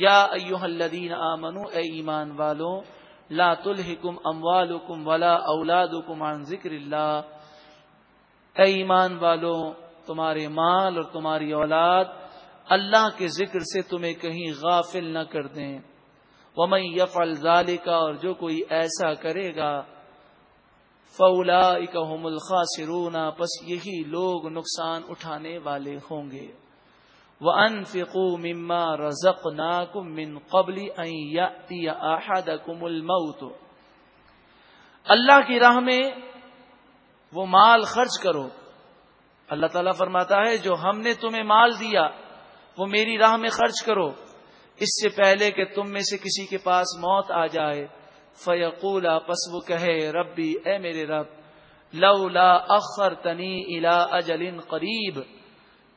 یا ایوہ الذین آمنو، اے ایمان والوں لا تلحکم اموالکم ولا اولادکم عن ذکر اللہ۔ اے ایمان والوں تمہارے مال اور تمہاری اولاد اللہ کے ذکر سے تمہیں کہیں غافل نہ کر دیں۔ وہ میں یف اور جو کوئی ایسا کرے گا فولا اکم الخا سرونا بس یہی لوگ نقصان اٹھانے والے ہوں گے۔ وہ ان فکو مما رزق ناکم من قبلی احد کم الموت۔ اللہ کی راہ میں وہ مال خرچ کرو۔ اللہ تعالیٰ فرماتا ہے، جو ہم نے تمہیں مال دیا، وہ میری راہ میں خرچ کرو۔ اس سے پہلے کہ تم میں سے کسی کے پاس موت آ جائے، فیقولا، پس وہ کہے، ربی، اے میرے رب لو لا اخر تنی الا اجل قریب۔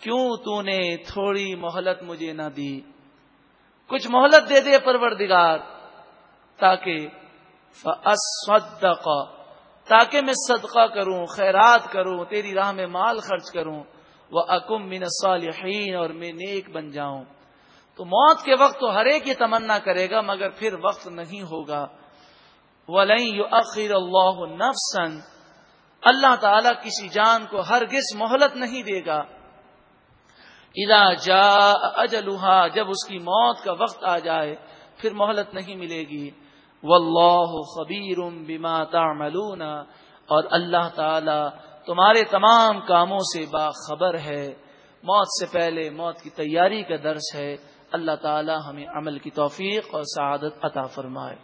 کیوں تو نے تھوڑی مہلت مجھے نہ دی؟ کچھ مہلت دے دے پروردگار، تاکہ تاکہ میں صدقہ کروں، خیرات کروں، تیری راہ میں مال خرچ کروں وہ اکم من صالحین اور میں نیک بن جاؤں۔ تو موت کے وقت تو ہر ایک یہ تمنا کرے گا، مگر پھر وقت نہیں ہوگا۔ وخیر اللہ نفسن اللہ تعالی کسی جان کو ہرگز مہلت نہیں دے گا۔ ادا جا اجلوہا جب اس کی موت کا وقت آ جائے، پھر مہلت نہیں ملے گی۔ واللہ خبیر بما تعملون۔ اور اللہ تعالی تمہارے تمام کاموں سے باخبر ہے۔ موت سے پہلے موت کی تیاری کا درس ہے۔ اللہ تعالی ہمیں عمل کی توفیق اور سعادت عطا فرمائے۔